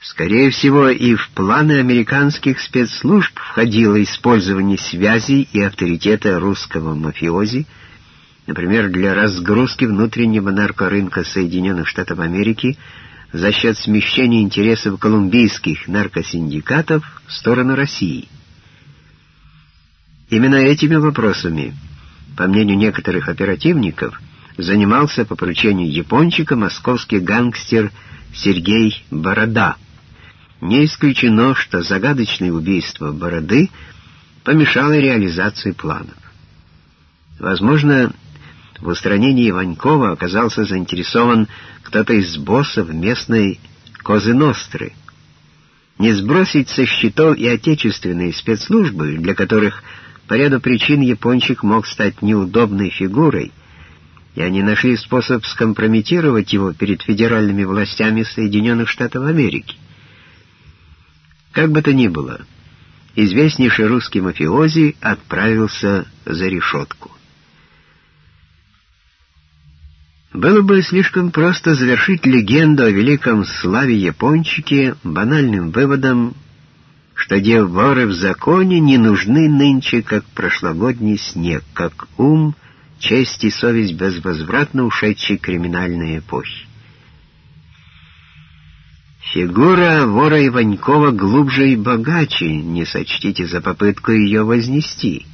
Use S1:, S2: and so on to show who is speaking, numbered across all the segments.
S1: Скорее всего, и в планы американских спецслужб входило использование связей и авторитета русского мафиози, например, для разгрузки внутреннего наркорынка Соединенных Штатов Америки за счет смещения интересов колумбийских наркосиндикатов в сторону России. Именно этими вопросами, по мнению некоторых оперативников, занимался по поручению япончика московский гангстер Сергей Борода — не исключено, что загадочное убийство Бороды помешало реализации планов. Возможно, в устранении Иванькова оказался заинтересован кто-то из боссов местной Козы Ностры. Не сбросить со счетов и отечественные спецслужбы, для которых по ряду причин япончик мог стать неудобной фигурой, и они нашли способ скомпрометировать его перед федеральными властями Соединенных Штатов Америки. Как бы то ни было, известнейший русский мафиози отправился за решетку. Было бы слишком просто завершить легенду о великом славе япончике банальным выводом, что где воры в законе не нужны нынче, как прошлогодний снег, как ум, честь и совесть безвозвратно ушедшей криминальной эпохи. Фигура вора Иванькова глубже и богаче, не сочтите за попытку ее вознести.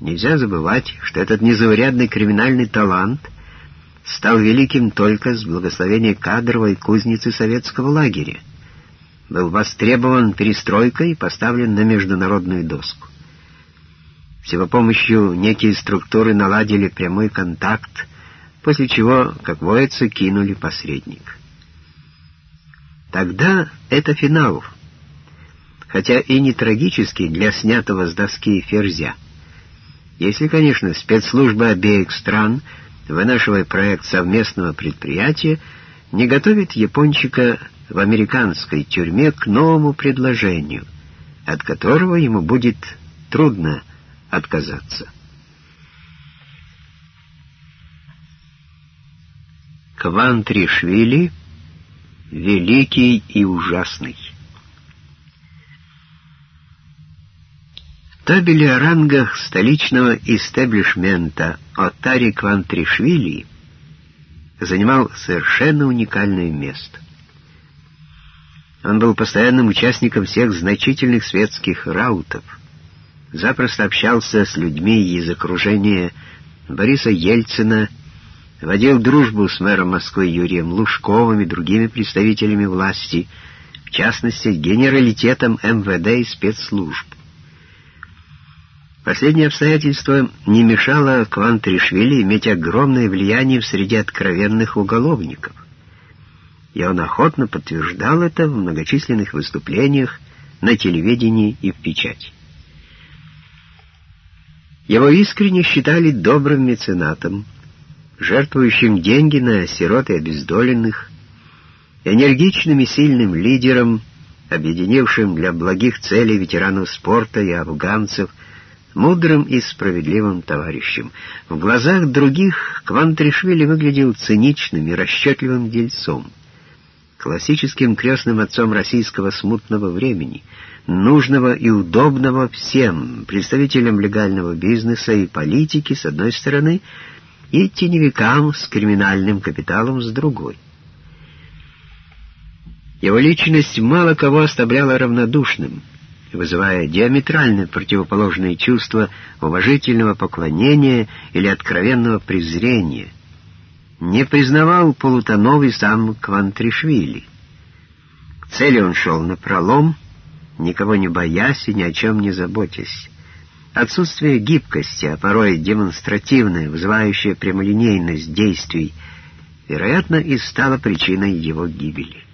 S1: Нельзя забывать, что этот незаурядный криминальный талант стал великим только с благословения кадровой кузницы советского лагеря. Был востребован перестройкой и поставлен на международную доску. С его помощью некие структуры наладили прямой контакт, после чего, как воится, кинули посредника. Тогда это финал, хотя и не трагический для снятого с доски ферзя. Если, конечно, спецслужбы обеих стран, вынашивая проект совместного предприятия, не готовит япончика в американской тюрьме к новому предложению, от которого ему будет трудно отказаться. Квантришвили — великий и ужасный. табели о рангах столичного истеблишмента Отари Квантришвили занимал совершенно уникальное место. Он был постоянным участником всех значительных светских раутов, запросто общался с людьми из окружения Бориса Ельцина водил дружбу с мэром Москвы Юрием Лужковым и другими представителями власти, в частности, генералитетом МВД и спецслужб. Последнее обстоятельство не мешало Квантришвили иметь огромное влияние в среде откровенных уголовников. И он охотно подтверждал это в многочисленных выступлениях на телевидении и в печати. Его искренне считали добрым меценатом, жертвующим деньги на сирот и обездоленных, энергичным и сильным лидером, объединившим для благих целей ветеранов спорта и афганцев, мудрым и справедливым товарищем. В глазах других Квантришвили выглядел циничным и расчетливым дельцом, классическим крестным отцом российского смутного времени, нужного и удобного всем, представителям легального бизнеса и политики, с одной стороны, и теневикам с криминальным капиталом с другой. Его личность мало кого оставляла равнодушным, вызывая диаметрально противоположные чувства уважительного поклонения или откровенного презрения. Не признавал полутонов и сам Квантришвили. К цели он шел напролом, никого не боясь и ни о чем не заботясь. Отсутствие гибкости, а порой демонстративная, вызывающая прямолинейность действий, вероятно, и стало причиной его гибели.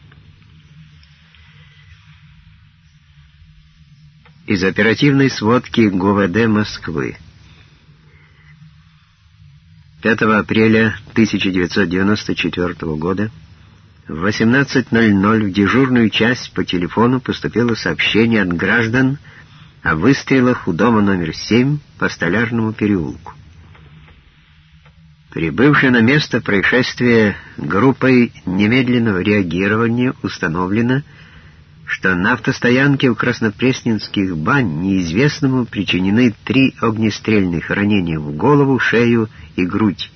S1: Из оперативной сводки ГУВД Москвы 5 апреля 1994 года в 18.00 в дежурную часть по телефону поступило сообщение от граждан, о выстрелах у дома номер 7 по Столярному переулку. Прибывшей на место происшествия группой немедленного реагирования установлено, что на автостоянке у Краснопресненских бань неизвестному причинены три огнестрельных ранения в голову, шею и грудь.